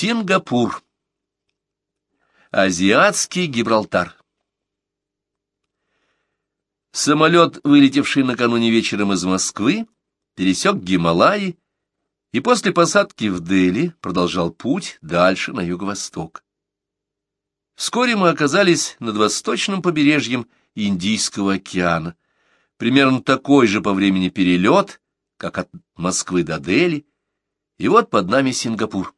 Сингапур. Азиатский Гибралтар. Самолет, вылетевший накануне вечером из Москвы, пересек Гималаи и после посадки в Дели продолжал путь дальше на юго-восток. Вскоре мы оказались над восточным побережьем Индийского океана. Примерно такой же по времени перелет, как от Москвы до Дели, и вот под нами Сингапур.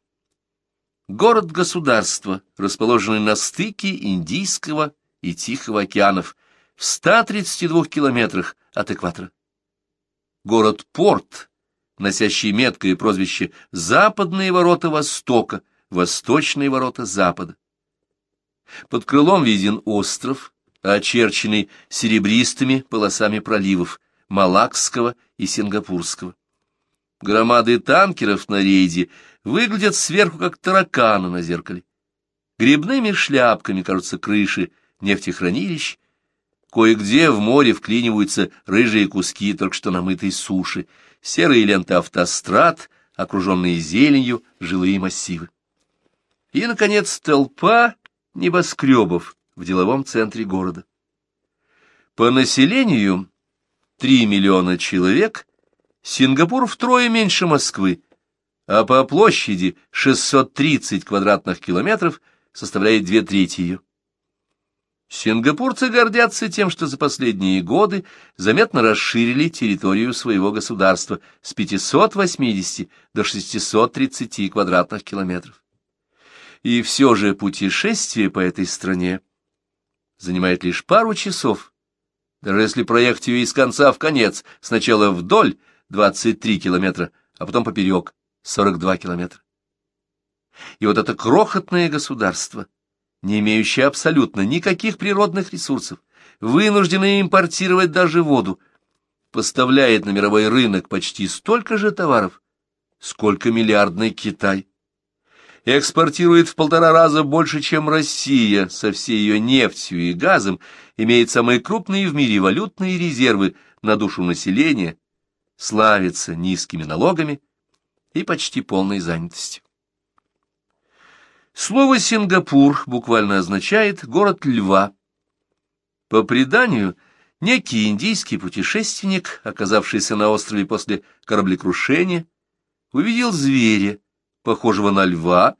Город-государство, расположенный на стыке Индийского и Тихого океанов, в 132 километрах от экватора. Город-порт, носящий меткое прозвище «Западные ворота Востока», «Восточные ворота Запада». Под крылом виден остров, очерченный серебристыми полосами проливов Малакского и Сингапурского. Громады танкеров на рейде выглядят сверху, как тараканы на зеркале. Грибными шляпками кажутся крыши нефтехранилищ. Кое-где в море вклиниваются рыжие куски только что намытой суши, серые ленты автострад, окруженные зеленью жилые массивы. И, наконец, толпа небоскребов в деловом центре города. По населению 3 миллиона человек — Сингапур втрое меньше Москвы, а по площади 630 квадратных километров составляет две трети ее. Сингапурцы гордятся тем, что за последние годы заметно расширили территорию своего государства с 580 до 630 квадратных километров. И все же путешествие по этой стране занимает лишь пару часов, даже если проехать ее из конца в конец, сначала вдоль, 23 километра, а потом поперек 42 километра. И вот это крохотное государство, не имеющее абсолютно никаких природных ресурсов, вынужденное импортировать даже воду, поставляет на мировой рынок почти столько же товаров, сколько миллиардный Китай. Экспортирует в полтора раза больше, чем Россия, со всей ее нефтью и газом, имеет самые крупные в мире валютные резервы на душу населения, славится низкими налогами и почти полной занятостью. Слово «Сингапур» буквально означает «город льва». По преданию, некий индийский путешественник, оказавшийся на острове после кораблекрушения, увидел зверя, похожего на льва,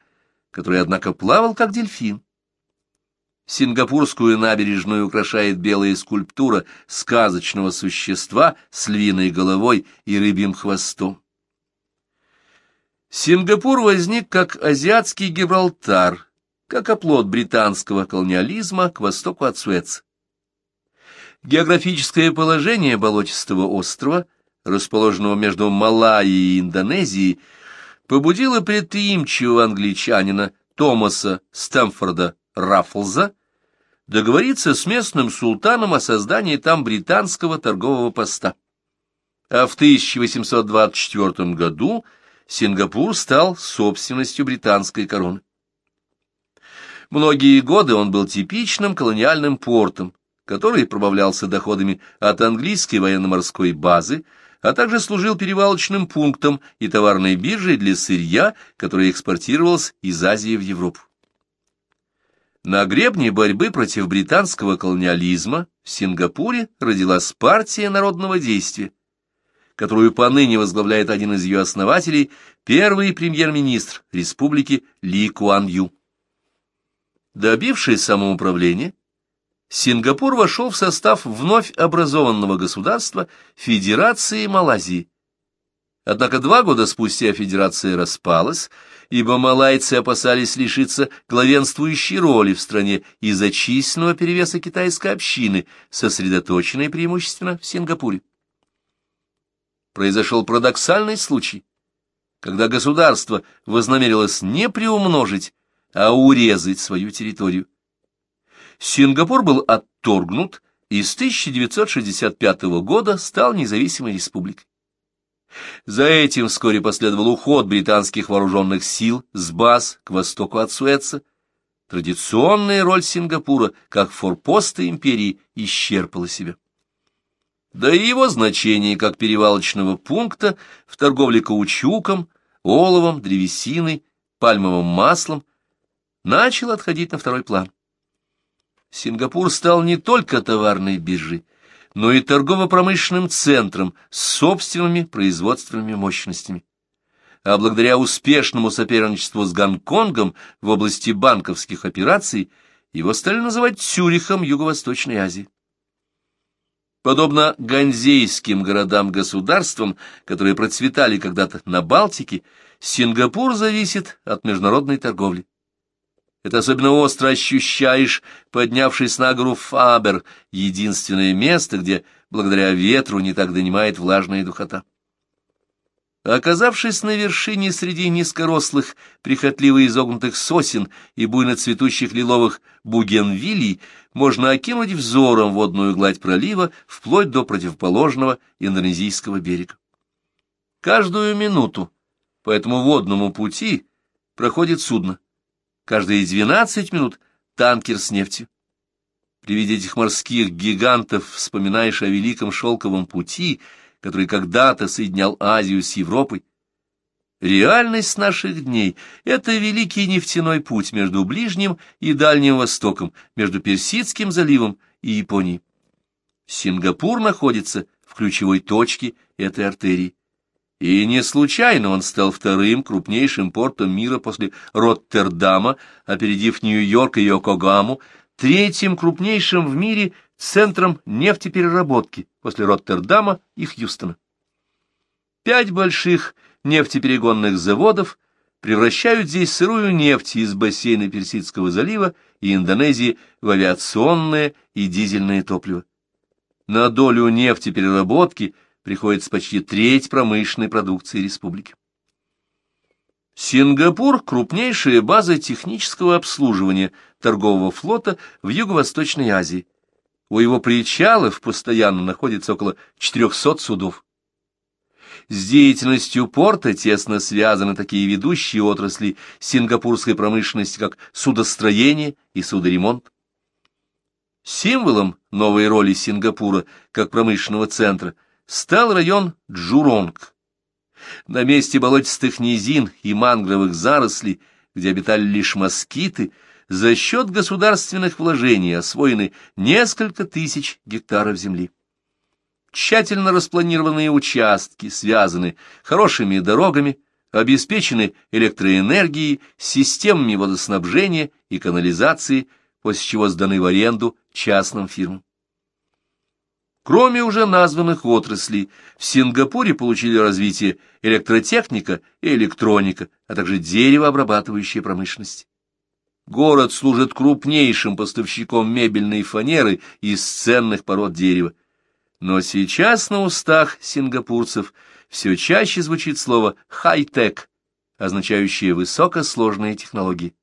который, однако, плавал как дельфин. Сингапурскую набережную украшает белая скульптура сказочного существа с львиной головой и рыбьим хвостом. Сингапур возник как азиатский Гибралтар, как оплот британского колониализма к востоку от Суэца. Географическое положение болотистого острова, расположенного между Малайей и Индонезией, побудило предприимчивого англичанина Томаса Стэмфорда Раффлза договориться с местным султаном о создании там британского торгового поста. А в 1824 году Сингапур стал собственностью британской короны. Многие годы он был типичным колониальным портом, который пробавлялся доходами от английской военно-морской базы, а также служил перевалочным пунктом и товарной биржей для сырья, которое экспортировалось из Азии в Европу. На гребне борьбы против британского колониализма в Сингапуре родилась партия народного действия, которую поныне возглавляет один из ее основателей, первый премьер-министр республики Ли Куан Ю. Добившись самоуправления, Сингапур вошел в состав вновь образованного государства Федерации Малайзии. Однако два года спустя Федерация распалась, ибо малайцы опасались лишиться главенствующей роли в стране из-за численного перевеса китайской общины, сосредоточенной преимущественно в Сингапуре. Произошел парадоксальный случай, когда государство вознамерилось не приумножить, а урезать свою территорию. Сингапур был отторгнут и с 1965 года стал независимой республикой. За этим вскоре последовал уход британских вооруженных сил с баз к востоку от Суэца. Традиционная роль Сингапура как форпоста империи исчерпала себя. Да и его значение как перевалочного пункта в торговле каучуком, оловом, древесиной пальмовым маслом, начал отходить на второй план. Сингапур стал не только товарной биржей, но и торгово-промышленным центром с собственными производственными мощностями. А благодаря успешному соперничеству с Гонконгом в области банковских операций его стали называть Цюрихом Юго-Восточной Азии. Подобно ганзейским городам-государствам, которые процветали когда-то на Балтике, Сингапур зависит от международной торговли. Это особенно остро ощущаешь, поднявшись на гору Фабер, единственное место, где, благодаря ветру, не так донимает влажная духота. Оказавшись на вершине среди низкорослых, прихотливо изогнутых сосен и буйно цветущих лиловых бугенвилий, можно окинуть взором водную гладь пролива вплоть до противоположного индонезийского берега. Каждую минуту по этому водному пути проходит судно. Каждые двенадцать минут танкер с нефтью. При виде этих морских гигантов вспоминаешь о великом шелковом пути, который когда-то соединял Азию с Европой. Реальность наших дней — это великий нефтяной путь между Ближним и Дальним Востоком, между Персидским заливом и Японией. Сингапур находится в ключевой точке этой артерии. И не случайно он стал вторым крупнейшим портом мира после Роттердама, опередив Нью-Йорк и Йокогаму, третьим крупнейшим в мире центром нефтепереработки после Роттердама и Хьюстона. Пять больших нефтеперегонных заводов превращают здесь сырую нефть из бассейна Персидского залива и Индонезии в авиационное и дизельное топливо. На долю нефтепереработки – приходится почти треть промышленной продукции республики. Сингапур – крупнейшая база технического обслуживания торгового флота в Юго-Восточной Азии. У его причалов постоянно находится около 400 судов. С деятельностью порта тесно связаны такие ведущие отрасли сингапурской промышленности, как судостроение и судоремонт. Символом новой роли Сингапура как промышленного центра стал район Джуронг. На месте болотистых низин и мангровых зарослей, где обитали лишь москиты, за счет государственных вложений освоены несколько тысяч гектаров земли. Тщательно распланированные участки связаны хорошими дорогами, обеспечены электроэнергией, системами водоснабжения и канализации, после чего сданы в аренду частным фирмам. Кроме уже названных отраслей, в Сингапуре получили развитие электротехника и электроника, а также деревообрабатывающая промышленность. Город служит крупнейшим поставщиком мебельной фанеры из ценных пород дерева. Но сейчас на устах сингапурцев все чаще звучит слово «хай-тек», означающее высокосложные технологии.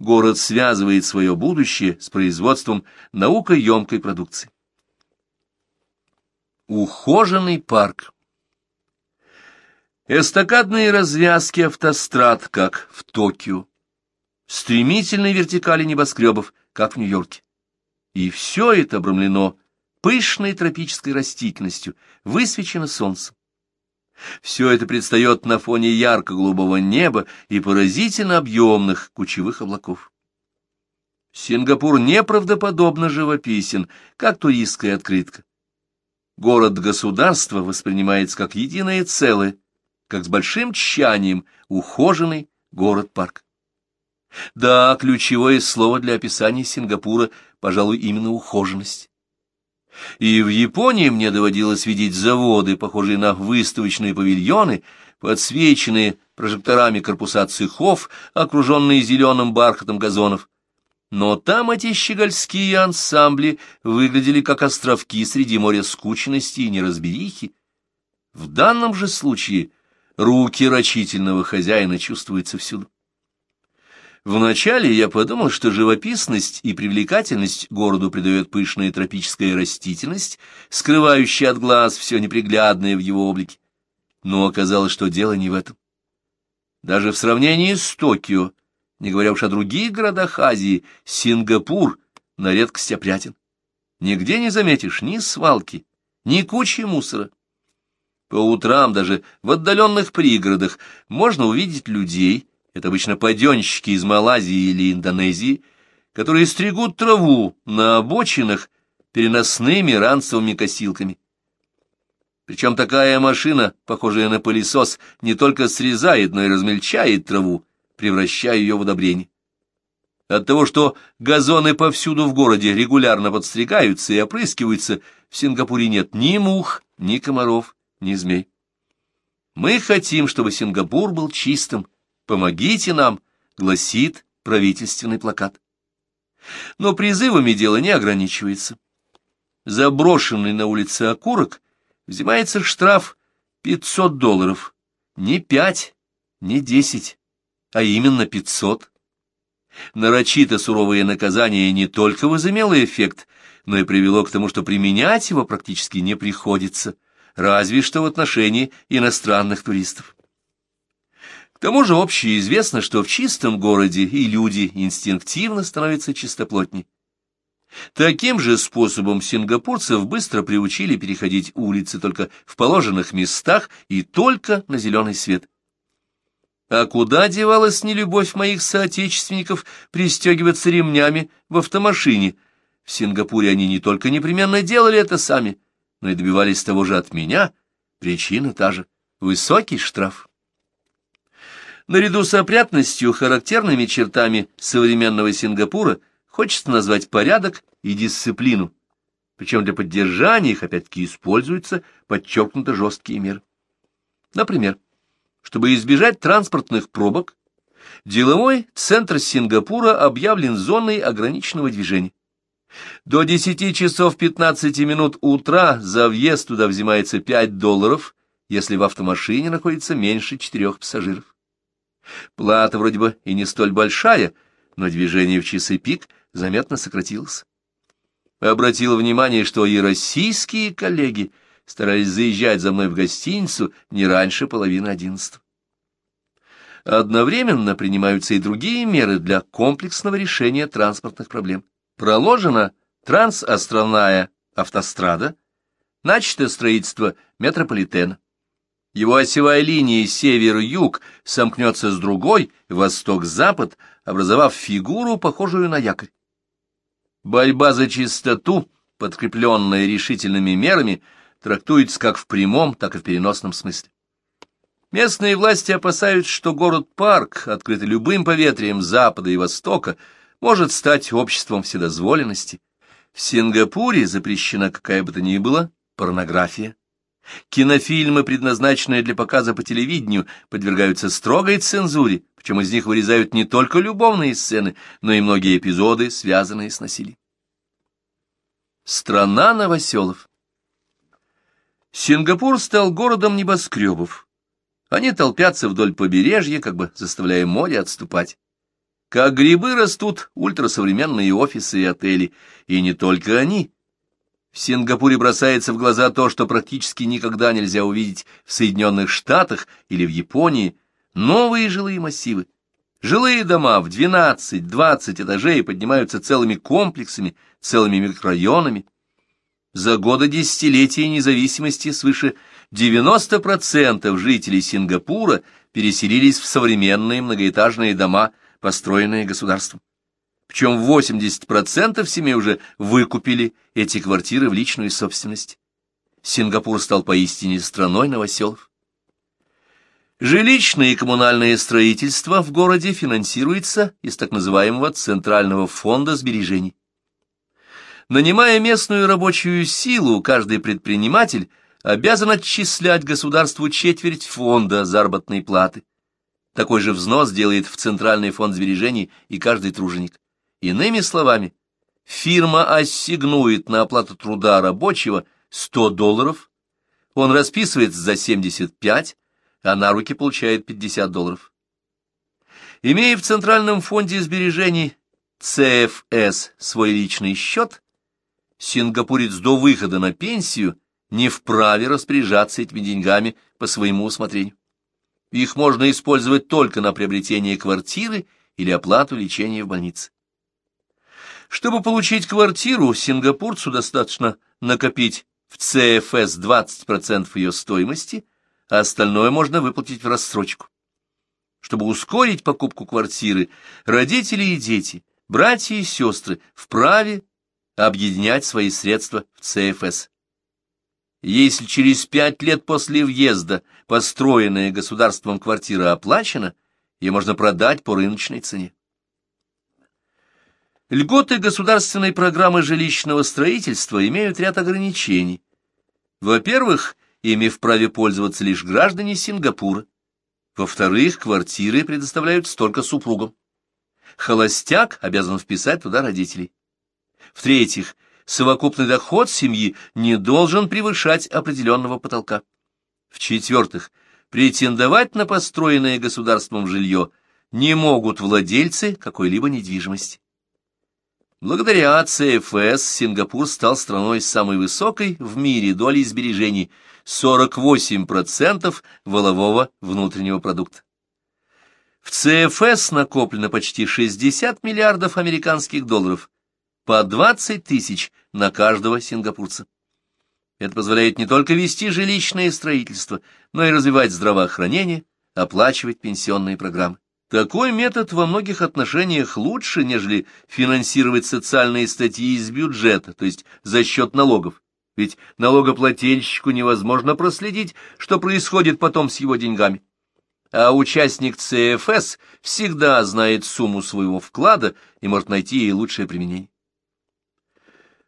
Город связывает свое будущее с производством наукоемкой продукции. Ухоженный парк. Эстакадные развязки автострад, как в Токио. Стремительные вертикали небоскребов, как в Нью-Йорке. И все это обрамлено пышной тропической растительностью, высвечено солнцем. Все это предстает на фоне ярко-голубого неба и поразительно объемных кучевых облаков. Сингапур неправдоподобно живописен, как туристская открытка. Город-государство воспринимается как единое целое, как с большим тщанием ухоженный город-парк. Да, ключевое слово для описания Сингапура, пожалуй, именно ухоженность. И в Японии мне доводилось видеть заводы, похожие на выставочные павильоны, подсвеченные прожекторами корпуса цехов, окруженные зеленым бархатом газонов. Но там эти щегольские ансамбли выглядели как островки среди моря скучности и неразберихи. В данном же случае руки рачительного хозяина чувствуются всюду. Вначале я подумал, что живописность и привлекательность городу придает пышная тропическая растительность, скрывающая от глаз все неприглядное в его облике. Но оказалось, что дело не в этом. Даже в сравнении с Токио не говоря уж о других городах Азии, Сингапур на редкость опрятен. Нигде не заметишь ни свалки, ни кучи мусора. По утрам даже в отдаленных пригородах можно увидеть людей, Это обычно паденщики из Малайзии или Индонезии, которые стригут траву на обочинах переносными ранцевыми косилками. Причем такая машина, похожая на пылесос, не только срезает, но и размельчает траву, превращая ее в удобрение. От того, что газоны повсюду в городе регулярно подстригаются и опрыскиваются, в Сингапуре нет ни мух, ни комаров, ни змей. Мы хотим, чтобы Сингапур был чистым. Помогите нам, гласит правительственный плакат. Но призывами дело не ограничивается. Заброшенный на улице окурок взимается штраф 500 долларов. Не 5, не 10, а именно 500. Нарочито суровое наказание не только возымело эффект, но и привело к тому, что применять его практически не приходится, разве что в отношении иностранных туристов. К тому же общеизвестно, что в чистом городе и люди инстинктивно становятся чистоплотней. Таким же способом сингапурцев быстро приучили переходить улицы только в положенных местах и только на зеленый свет. А куда девалась нелюбовь моих соотечественников пристегиваться ремнями в автомашине? В Сингапуре они не только непременно делали это сами, но и добивались того же от меня. Причина та же — высокий штраф. Наряду с опрятностью, характерными чертами современного Сингапура, хочется назвать порядок и дисциплину. Причем для поддержания их опять-таки используются подчеркнуто жесткие меры. Например, чтобы избежать транспортных пробок, деловой центр Сингапура объявлен зоной ограниченного движения. До 10 часов 15 минут утра за въезд туда взимается 5 долларов, если в автомашине находится меньше четырех пассажиров. Плата вроде бы и не столь большая, но движение в часы пик заметно сократилось. Обратил внимание, что и российские коллеги старались заезжать за мной в гостиницу не раньше половины одиннадцатого. Одновременно принимаются и другие меры для комплексного решения транспортных проблем. Проложена трансостровная автострада, начато строительство метрополитена. Его осевая линия север-юг сомкнется с другой, восток-запад, образовав фигуру, похожую на якорь. Борьба за чистоту, подкрепленная решительными мерами, трактуется как в прямом, так и в переносном смысле. Местные власти опасаются, что город-парк, открытый любым поветрием запада и востока, может стать обществом вседозволенности. В Сингапуре запрещена какая бы то ни была порнография. Кинофильмы, предназначенные для показа по телевидению, подвергаются строгой цензуре, причем из них вырезают не только любовные сцены, но и многие эпизоды, связанные с насилием. Страна новоселов Сингапур стал городом небоскребов. Они толпятся вдоль побережья, как бы заставляя море отступать. Как грибы растут ультрасовременные офисы и отели, и не только они. В Сингапуре бросается в глаза то, что практически никогда нельзя увидеть в Соединенных Штатах или в Японии. Новые жилые массивы. Жилые дома в 12-20 этажей поднимаются целыми комплексами, целыми микрорайонами. За годы десятилетия независимости свыше 90% жителей Сингапура переселились в современные многоэтажные дома, построенные государством. Причем 80% семей уже выкупили эти квартиры в личную собственность. Сингапур стал поистине страной новоселов. Жилищное и коммунальное строительство в городе финансируется из так называемого Центрального фонда сбережений. Нанимая местную рабочую силу, каждый предприниматель обязан отчислять государству четверть фонда заработной платы. Такой же взнос делает в Центральный фонд сбережений и каждый труженик. Иными словами, фирма ассигнует на оплату труда рабочего 100 долларов, он расписывается за 75, а на руки получает 50 долларов. Имея в Центральном фонде сбережений ЦФС свой личный счет, сингапурец до выхода на пенсию не вправе распоряжаться этими деньгами по своему усмотрению. Их можно использовать только на приобретение квартиры или оплату лечения в больнице. Чтобы получить квартиру, сингапурцу достаточно накопить в ЦФС 20% ее стоимости, а остальное можно выплатить в рассрочку. Чтобы ускорить покупку квартиры, родители и дети, братья и сестры вправе объединять свои средства в ЦФС. Если через пять лет после въезда построенная государством квартира оплачена, ее можно продать по рыночной цене. Льготы государственной программы жилищного строительства имеют ряд ограничений. Во-первых, ими вправе пользоваться лишь граждане Сингапура. Во-вторых, квартиры предоставляют столько супругам. Холостяк обязан вписать туда родителей. В-третьих, совокупный доход семьи не должен превышать определенного потолка. В-четвертых, претендовать на построенное государством жилье не могут владельцы какой-либо недвижимости. Благодаря ЦФС Сингапур стал страной с самой высокой в мире долей сбережений – 48% волового внутреннего продукта. В ЦФС накоплено почти 60 миллиардов американских долларов, по 20 тысяч на каждого сингапурца. Это позволяет не только вести жилищное строительство, но и развивать здравоохранение, оплачивать пенсионные программы. Такой метод во многих отношениях лучше, нежели финансировать социальные статьи из бюджета, то есть за счет налогов. Ведь налогоплательщику невозможно проследить, что происходит потом с его деньгами. А участник ЦФС всегда знает сумму своего вклада и может найти ей лучшее применение.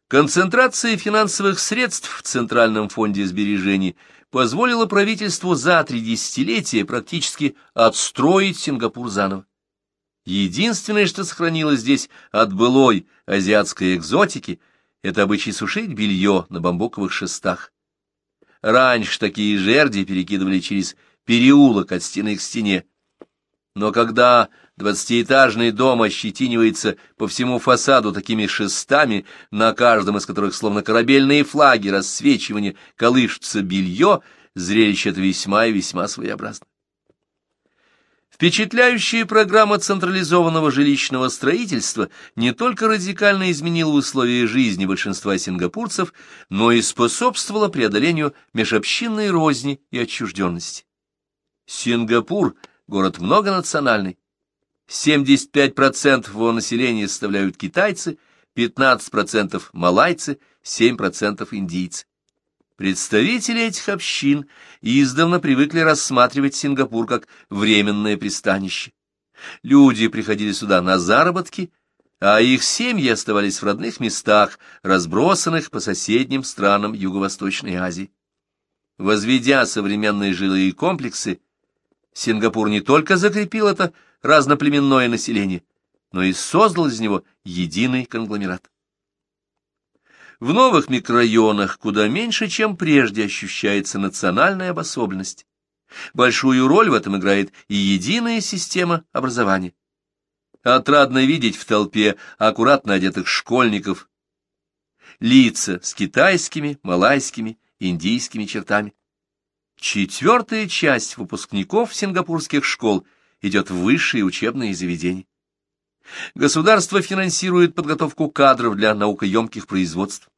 Концентрация финансовых средств в Центральном фонде сбережений позволила правительству за три десятилетия практически отстроить Сингапур заново. Единственное, что сохранилось здесь от былой азиатской экзотики, это обычай сушить белье на бамбуковых шестах. Раньше такие жерди перекидывали через переулок от стены к стене. Но когда Двадцатиэтажный дом ощетинивается по всему фасаду такими шестами, на каждом из которых, словно корабельные флаги рассвечивания, колышется белье, зрелище это весьма и весьма своеобразно. Впечатляющая программа централизованного жилищного строительства не только радикально изменила условия жизни большинства сингапурцев, но и способствовала преодолению межобщинной розни и отчужденности. Сингапур – город многонациональный, 75% его населения составляют китайцы, 15% малайцы, 7% индийцы. Представители этих общин издавна привыкли рассматривать Сингапур как временное пристанище. Люди приходили сюда на заработки, а их семьи оставались в родных местах, разбросанных по соседним странам Юго-Восточной Азии. Возведя современные жилые комплексы, Сингапур не только закрепил это разноплеменное население, но и создал из него единый конгломерат. В новых микрорайонах куда меньше, чем прежде, ощущается национальная обособленность. Большую роль в этом играет и единая система образования. Отрадно видеть в толпе аккуратно одетых школьников лица с китайскими, малайскими, индийскими чертами. Четвертая часть выпускников сингапурских школ идет в высшие учебные заведения. Государство финансирует подготовку кадров для наукоемких производств,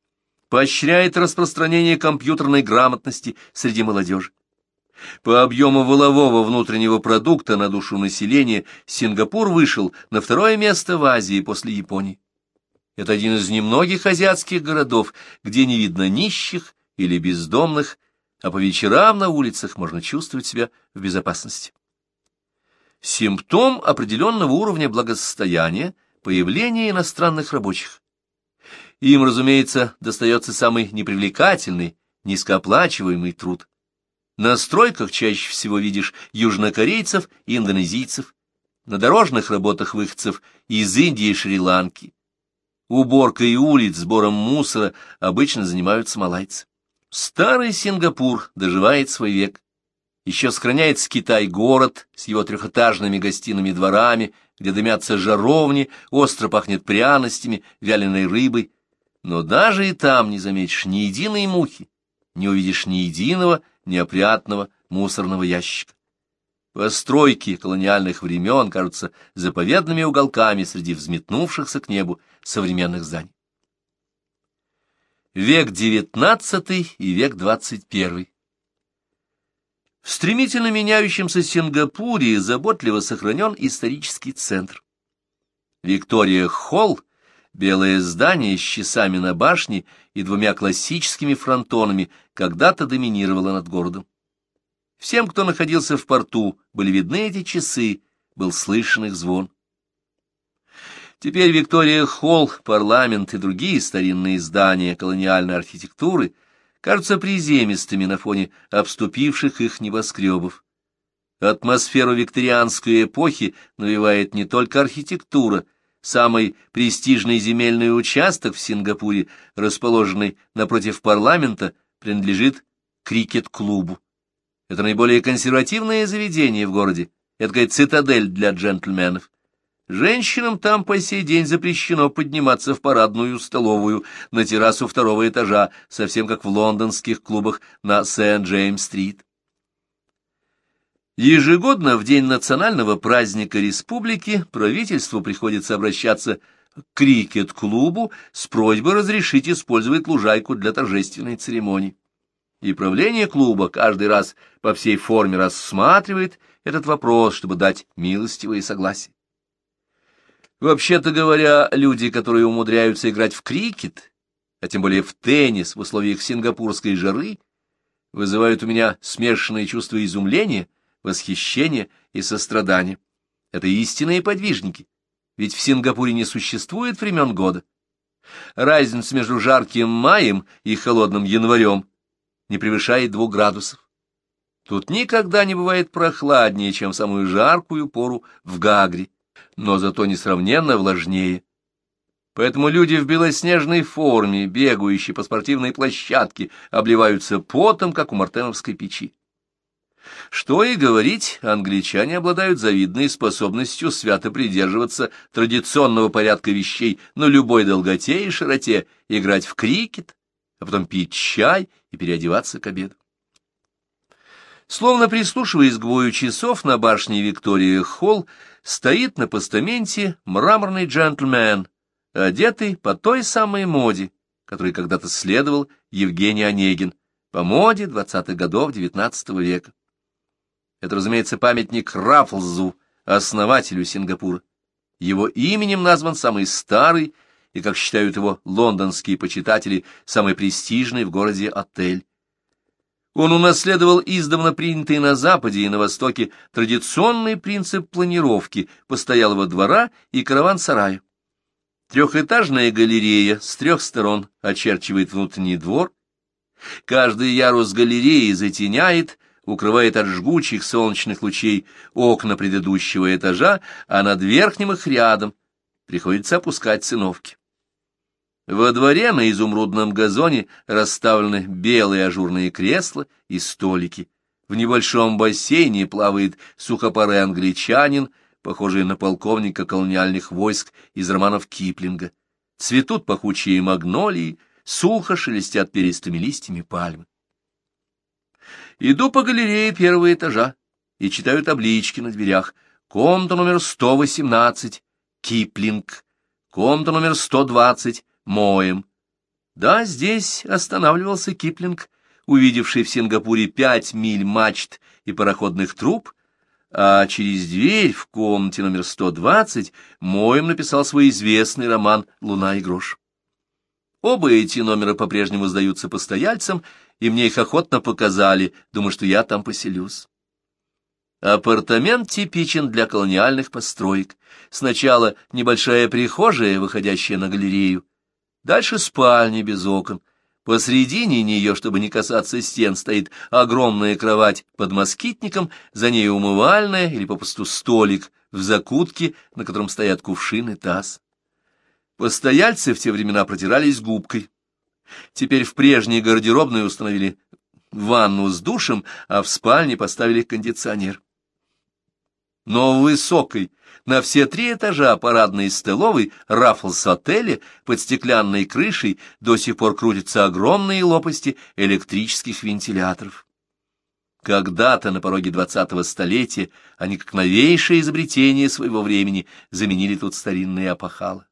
поощряет распространение компьютерной грамотности среди молодежи. По объему волового внутреннего продукта на душу населения Сингапур вышел на второе место в Азии после Японии. Это один из немногих азиатских городов, где не видно нищих или бездомных, а по вечерам на улицах можно чувствовать себя в безопасности. Симптом определенного уровня благосостояния – появление иностранных рабочих. Им, разумеется, достается самый непривлекательный, низкооплачиваемый труд. На стройках чаще всего видишь южнокорейцев и индонезийцев, на дорожных работах выходцев из Индии и Шри-Ланки. Уборкой улиц, сбором мусора обычно занимаются малайцы. Старый Сингапур доживает свой век. Еще сохраняется Китай-город с его трехэтажными гостиными дворами, где дымятся жаровни, остро пахнет пряностями, вяленой рыбой. Но даже и там не заметишь ни единой мухи, не увидишь ни единого неопрятного мусорного ящика. Постройки колониальных времен кажутся заповедными уголками среди взметнувшихся к небу современных зданий. Век XIX и век XXI. В стремительно меняющемся Сингапуре заботливо сохранен исторический центр. Виктория Холл, белое здание с часами на башне и двумя классическими фронтонами, когда-то доминировало над городом. Всем, кто находился в порту, были видны эти часы, был слышен их звон. Теперь Виктория Холл, парламент и другие старинные здания колониальной архитектуры кажутся приземистыми на фоне обступивших их небоскребов. Атмосферу викторианской эпохи навевает не только архитектура, самый престижный земельный участок в Сингапуре, расположенный напротив парламента, принадлежит крикет-клубу. Это наиболее консервативное заведение в городе, это цитадель для джентльменов. Женщинам там по сей день запрещено подниматься в парадную столовую на террасу второго этажа, совсем как в лондонских клубах на Сент-Джеймс-стрит. Ежегодно в день национального праздника республики правительству приходится обращаться к крикет-клубу с просьбой разрешить использовать лужайку для торжественной церемонии. И правление клуба каждый раз по всей форме рассматривает этот вопрос, чтобы дать милостивое согласие. Вообще-то говоря, люди, которые умудряются играть в крикет, а тем более в теннис в условиях сингапурской жары, вызывают у меня смешанные чувства изумления, восхищения и сострадания. Это истинные подвижники, ведь в Сингапуре не существует времен года. Разница между жарким маем и холодным январем не превышает двух градусов. Тут никогда не бывает прохладнее, чем в самую жаркую пору в Гагре но зато несравненно влажнее. Поэтому люди в белоснежной форме, бегающие по спортивной площадке, обливаются потом, как у мартеновской печи. Что и говорить, англичане обладают завидной способностью свято придерживаться традиционного порядка вещей на любой долготе и широте, играть в крикет, а потом пить чай и переодеваться к обеду. Словно прислушиваясь к бою часов на башне Виктория Холл, стоит на постаменте мраморный джентльмен, одетый по той самой моде, которой когда-то следовал Евгений Онегин, по моде двадцатых годов XIX века. Это, разумеется, памятник Раффлзу, основателю Сингапура. Его именем назван самый старый и, как считают его лондонские почитатели, самый престижный в городе отель. Он унаследовал издавна принятый на Западе и на Востоке традиционный принцип планировки постоялого двора и караван-сарая. Трехэтажная галерея с трех сторон очерчивает внутренний двор. Каждый ярус галереи затеняет, укрывает от жгучих солнечных лучей окна предыдущего этажа, а над верхним их рядом приходится опускать циновки. Во дворе на изумрудном газоне расставлены белые ажурные кресла и столики. В небольшом бассейне плавает сухопарый англичанин, похожий на полковника колониальных войск из романов Киплинга. Цветут пахучие магнолии, сухо шелестят перистыми листьями пальмы. Иду по галерее первого этажа и читаю таблички на дверях. Комната номер 118, Киплинг. Комната номер 120, моем. Да, здесь останавливался Киплинг, увидевший в Сингапуре пять миль мачт и пароходных труб, а через дверь в комнате номер 120 Моем написал свой известный роман «Луна и грош». Оба эти номера по-прежнему сдаются постояльцам, и мне их охотно показали, думаю, что я там поселюсь. Апартамент типичен для колониальных построек. Сначала небольшая прихожая, выходящая на галерею, Дальше спальня без окон. Посредине нее, чтобы не касаться стен, стоит огромная кровать под москитником, за ней умывальная или попросту столик в закутке, на котором стоят кувшин и таз. Постояльцы в те времена протирались губкой. Теперь в прежней гардеробной установили ванну с душем, а в спальне поставили кондиционер. Но высокой, на все три этажа парадной столовой Раффлс отеля под стеклянной крышей до сих пор крутятся огромные лопасти электрических вентиляторов. Когда-то на пороге двадцатого столетия они, как новейшее изобретение своего времени, заменили тут старинные опахалы.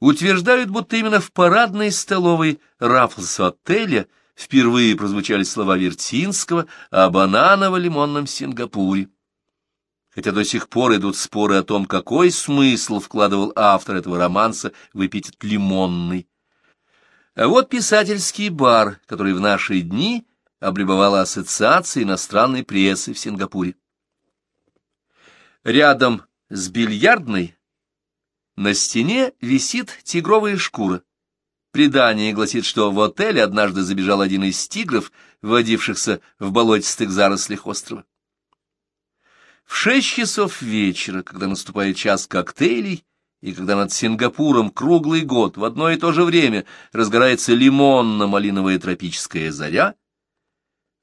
Утверждают, будто именно в парадной столовой Раффлс отеля впервые прозвучали слова Вертинского о бананово-лимонном Сингапуре. Хотя до сих пор идут споры о том, какой смысл вкладывал автор этого романса в эпитет «лимонный». А вот писательский бар, который в наши дни облюбовала Ассоциация иностранной прессы в Сингапуре. Рядом с бильярдной на стене висит тигровая шкура. Предание гласит, что в отеле однажды забежал один из тигров, водившихся в болотистых зарослях острова. В шесть часов вечера, когда наступает час коктейлей, и когда над Сингапуром круглый год в одно и то же время разгорается лимонно-малиновая тропическая заря,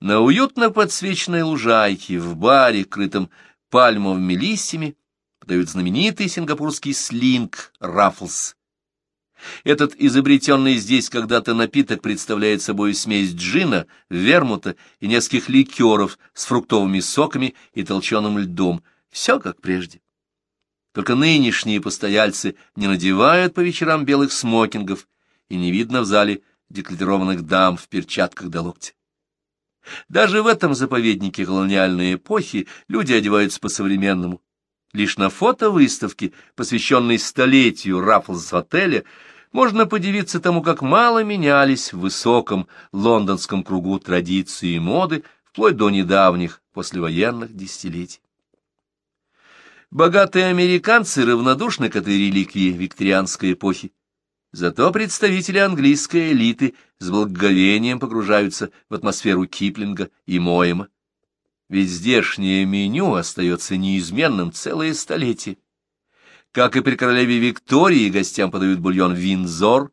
на уютно подсвеченной лужайке в баре, крытом пальмовыми листьями, подают знаменитый сингапурский слинг «Раффлс». Этот изобретенный здесь когда-то напиток представляет собой смесь джина, вермута и нескольких ликеров с фруктовыми соками и толченым льдом. Все как прежде. Только нынешние постояльцы не надевают по вечерам белых смокингов, и не видно в зале декларированных дам в перчатках до локтя. Даже в этом заповеднике колониальной эпохи люди одеваются по-современному. Лишь на фотовыставке, посвященной столетию Раффлс-отеля, можно подивиться тому, как мало менялись в высоком лондонском кругу традиции и моды вплоть до недавних послевоенных десятилетий. Богатые американцы равнодушны к этой реликвии викторианской эпохи. Зато представители английской элиты с благоговением погружаются в атмосферу Киплинга и Моэма. Ведь здешнее меню остается неизменным целое столетие. Как и при королеве Виктории, гостям подают бульон Винзор,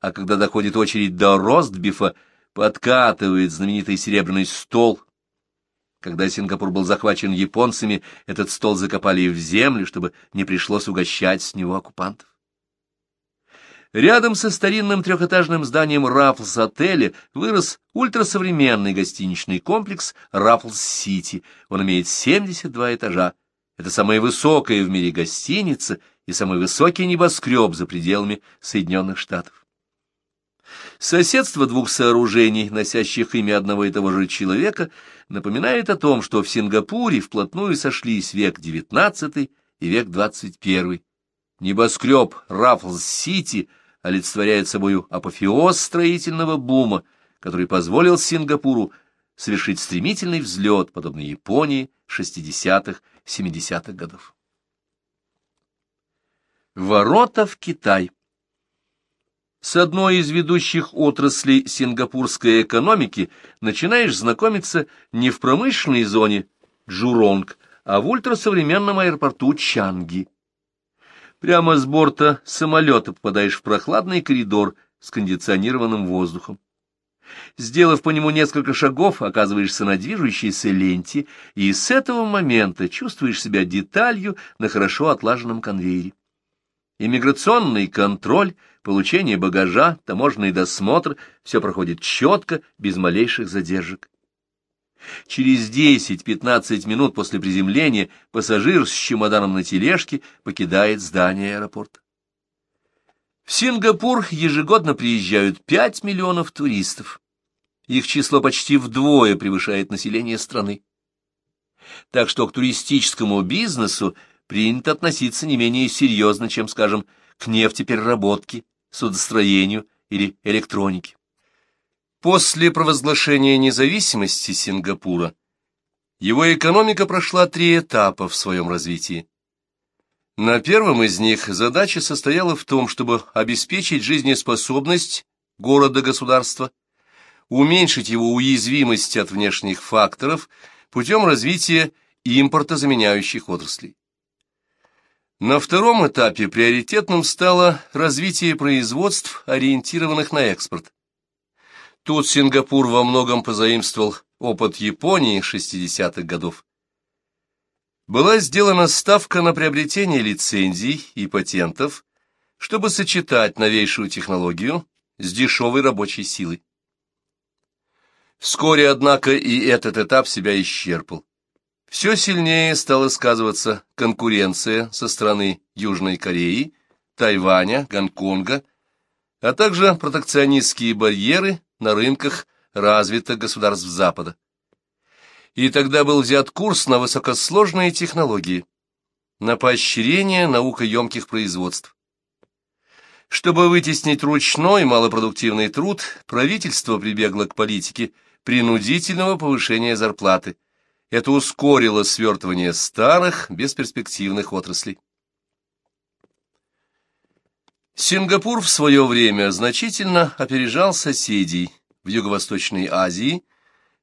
а когда доходит очередь до ростбифа, подкатывает знаменитый серебряный стол. Когда Сингапур был захвачен японцами, этот стол закопали в землю, чтобы не пришлось угощать с него оккупантов. Рядом со старинным трехэтажным зданием Раффлс-отеля вырос ультрасовременный гостиничный комплекс Раффлс-Сити. Он имеет 72 этажа. Это самая высокая в мире гостиница и самый высокий небоскреб за пределами Соединенных Штатов. Соседство двух сооружений, носящих имя одного и того же человека, напоминает о том, что в Сингапуре вплотную сошлись век XIX и век XXI. Небоскреб Раффлс-Сити олицетворяет собою апофеоз строительного бума, который позволил Сингапуру совершить стремительный взлет, подобный Японии 60-х 70-х годов. Ворота в Китай С одной из ведущих отраслей сингапурской экономики начинаешь знакомиться не в промышленной зоне Джуронг, а в ультрасовременном аэропорту Чанги. Прямо с борта самолета попадаешь в прохладный коридор с кондиционированным воздухом. Сделав по нему несколько шагов, оказываешься на движущейся ленте, и с этого момента чувствуешь себя деталью на хорошо отлаженном конвейере. Иммиграционный контроль, получение багажа, таможенный досмотр — все проходит четко, без малейших задержек. Через 10-15 минут после приземления пассажир с чемоданом на тележке покидает здание аэропорта. В Сингапур ежегодно приезжают 5 миллионов туристов. Их число почти вдвое превышает население страны. Так что к туристическому бизнесу принято относиться не менее серьезно, чем, скажем, к нефтепереработке, судостроению или электронике. После провозглашения независимости Сингапура его экономика прошла три этапа в своем развитии. На первом из них задача состояла в том, чтобы обеспечить жизнеспособность города-государства, уменьшить его уязвимость от внешних факторов путем развития импортозаменяющих отраслей. На втором этапе приоритетным стало развитие производств, ориентированных на экспорт. Тут Сингапур во многом позаимствовал опыт Японии 60-х годов была сделана ставка на приобретение лицензий и патентов, чтобы сочетать новейшую технологию с дешевой рабочей силой. Вскоре, однако, и этот этап себя исчерпал. Все сильнее стала сказываться конкуренция со стороны Южной Кореи, Тайваня, Гонконга, а также протекционистские барьеры на рынках развитых государств Запада. И тогда был взят курс на высокосложные технологии, на поощрение наукоемких производств. Чтобы вытеснить ручной малопродуктивный труд, правительство прибегло к политике принудительного повышения зарплаты. Это ускорило свертывание старых, бесперспективных отраслей. Сингапур в свое время значительно опережал соседей в Юго-Восточной Азии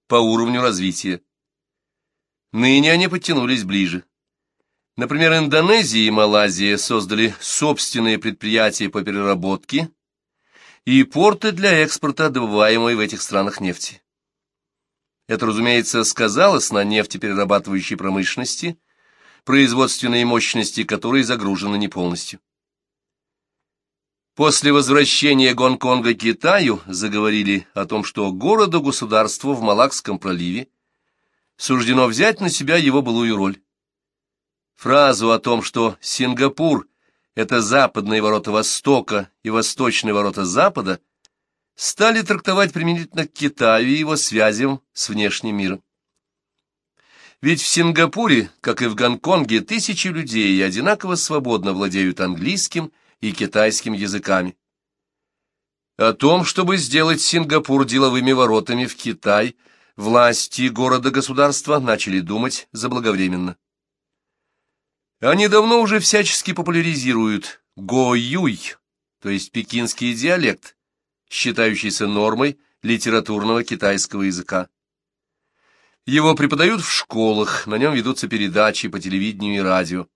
по уровню развития. Ныне они подтянулись ближе. Например, Индонезия и Малайзия создали собственные предприятия по переработке и порты для экспорта добываемой в этих странах нефти. Это, разумеется, сказалось на нефтеперерабатывающей промышленности, производственные мощности которой загружены не полностью. После возвращения Гонконга Китаю заговорили о том, что городу-государству в Малакском проливе суждено взять на себя его былую роль. Фразу о том, что Сингапур — это западные ворота Востока и восточные ворота Запада, стали трактовать применительно к Китаю и его связям с внешним миром. Ведь в Сингапуре, как и в Гонконге, тысячи людей одинаково свободно владеют английским и китайским языками. О том, чтобы сделать Сингапур деловыми воротами в Китай, власти города-государства начали думать заблаговременно. Они давно уже всячески популяризируют го-юй, то есть пекинский диалект, считающийся нормой литературного китайского языка. Его преподают в школах, на нем ведутся передачи по телевидению и радио.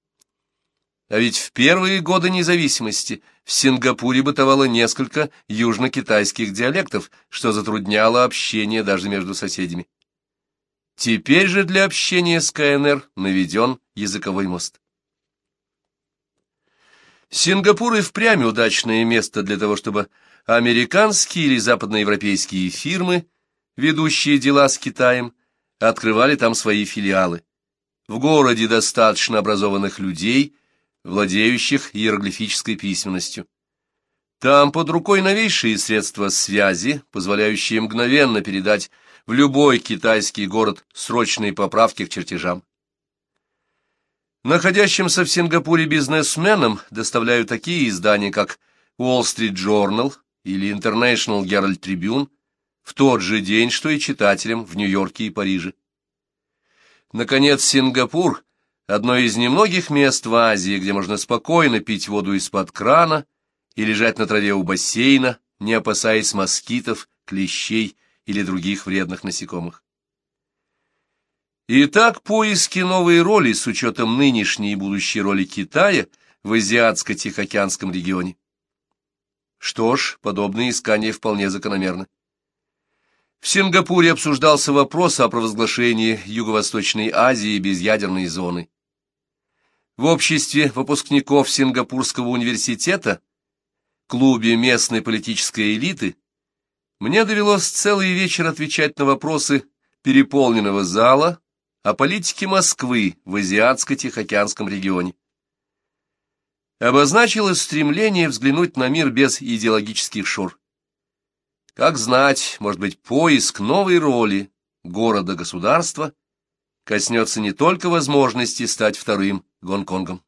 А ведь в первые годы независимости в Сингапуре бытовало несколько южно-китайских диалектов, что затрудняло общение даже между соседями. Теперь же для общения с КНР наведен языковой мост. Сингапур и впрямь удачное место для того, чтобы американские или западноевропейские фирмы, ведущие дела с Китаем, открывали там свои филиалы. В городе достаточно образованных людей – владеющих иероглифической письменностью. Там под рукой новейшие средства связи, позволяющие мгновенно передать в любой китайский город срочные поправки к чертежам. Находящимся в Сингапуре бизнесменам доставляют такие издания, как Wall Street Journal или International Herald Tribune, в тот же день, что и читателям в Нью-Йорке и Париже. Наконец, Сингапур одно из немногих мест в Азии, где можно спокойно пить воду из-под крана и лежать на траве у бассейна, не опасаясь москитов, клещей или других вредных насекомых. Итак, поиски новой роли с учетом нынешней и будущей роли Китая в Азиатско-Тихоокеанском регионе. Что ж, подобные искания вполне закономерны. В Сингапуре обсуждался вопрос о провозглашении Юго-Восточной Азии безъядерной зоны. В обществе выпускников Сингапурского университета, клубе местной политической элиты, мне довелось целый вечер отвечать на вопросы переполненного зала о политике Москвы в Азиатско-Тихоокеанском регионе. Обозначилось стремление взглянуть на мир без идеологических шор. Как знать, может быть, поиск новой роли города-государства коснется не только возможности стать вторым Гонконгом.